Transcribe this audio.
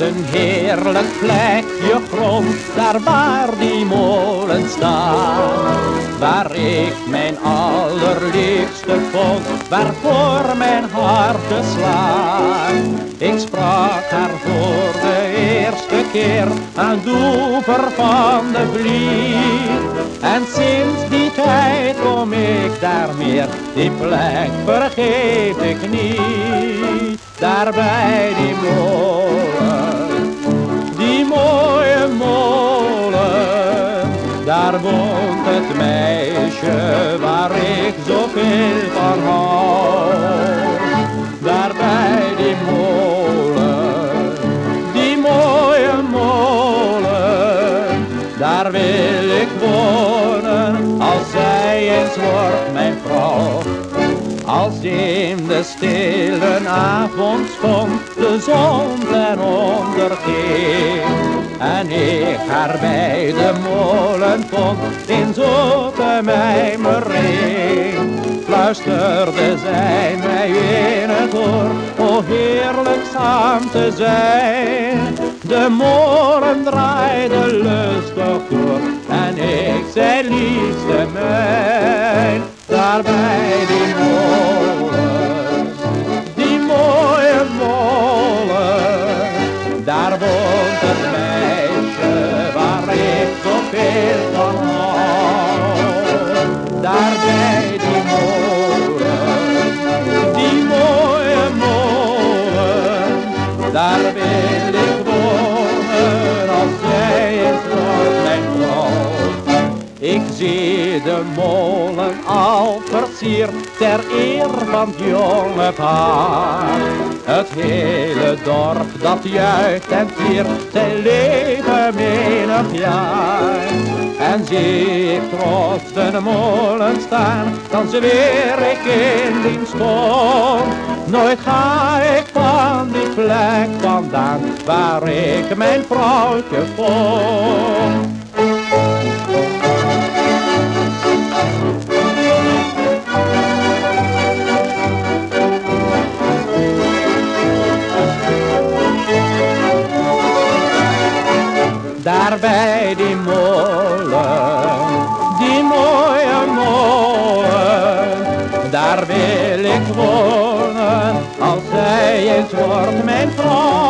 een heerlijk plekje grond, daar waar die molen staat. Waar ik mijn allerliefste vond, waarvoor mijn hart slaat. Ik sprak haar voor de eerste keer aan de oever van de vliet. En sinds die tijd kom ik daar meer, die plek vergeet ik niet. Daar bij die molen, woont het meisje waar ik zoveel van hou. Daar bij die molen, die mooie molen, daar wil ik wonen als zij eens wordt mijn vrouw. Als in de stille avondstond de zon ten onder ging En ik haar bij de molen in zoete mijmering. Fluisterde zij mij in het oor, o heerlijk samen te zijn. De molen draaide lustig door en ik zei liefste mijn. Daarbij daar wil ik wonen als zij is wordt mijn vrouw. Ik zie de molen al ter eer van het jonge paar. Het hele dorp dat juicht en viert zijn leven menig jaar. En zie ik trots de molen staan, dan zweer ik in die stond. Nooit ga ik van die plek vandaan, waar ik mijn vrouwtje vond. Daar bij die molen, die mooie molen, daar wil ik wonen, als zij eens wordt mijn vrouw.